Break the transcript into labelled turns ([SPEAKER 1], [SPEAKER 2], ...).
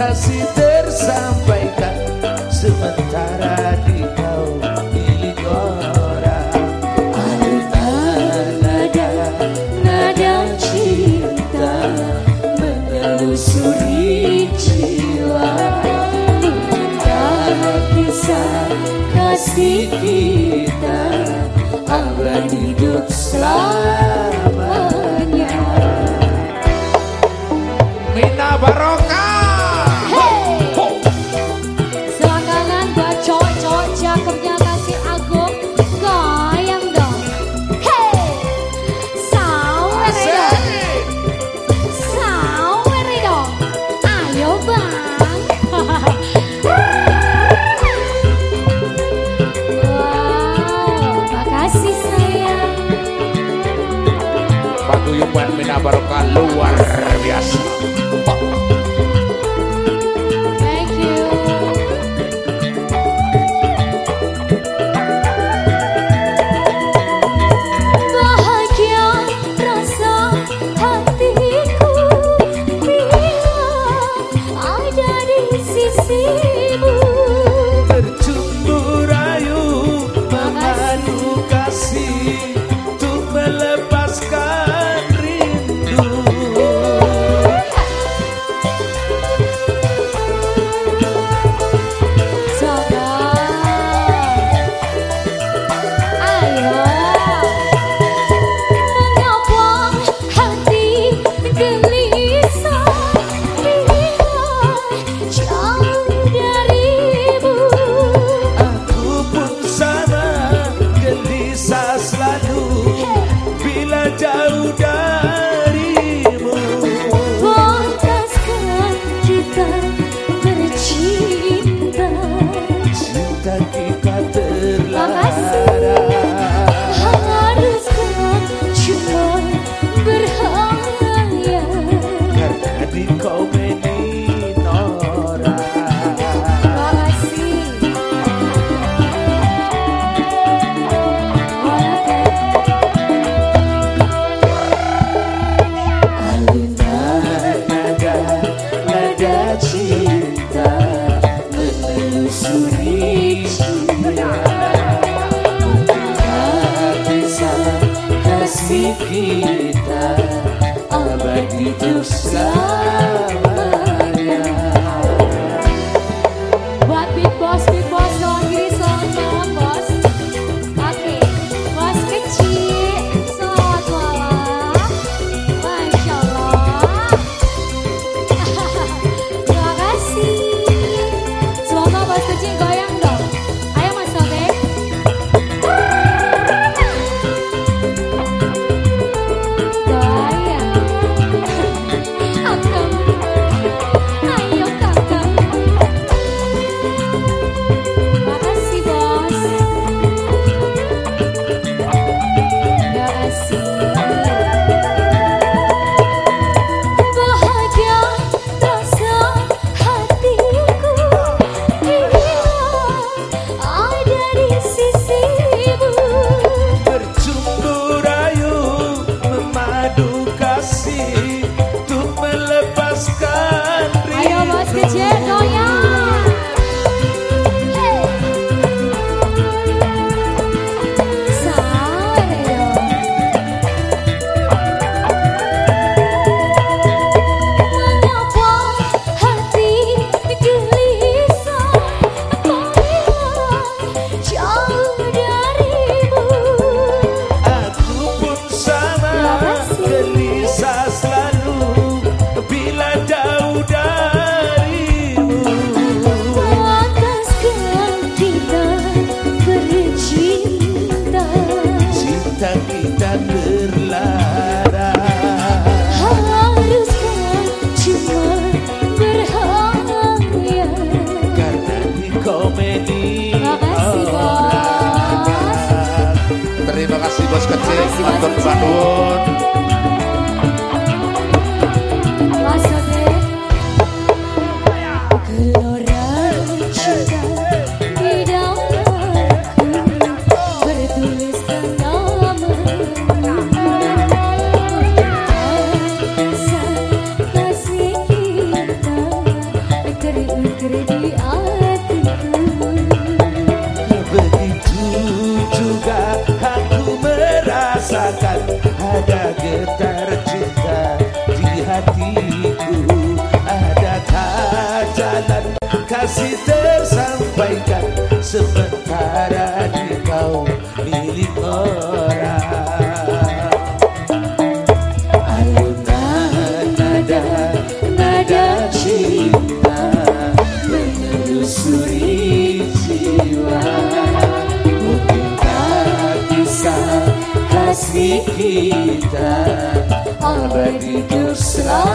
[SPEAKER 1] kasih tersampaikan. Sementara di kau milik orang.
[SPEAKER 2] Ada nada nada cinta menelusuri jiwa. Mengenal kisah kasih kita. Abadi hidup selalu
[SPEAKER 3] Barokah luar biasa Boa.
[SPEAKER 1] ada getar cinta di hatiku Adakah jalan kasih tersampaikan Sementara di kau milik orang. kasih kita abadi untuk selamanya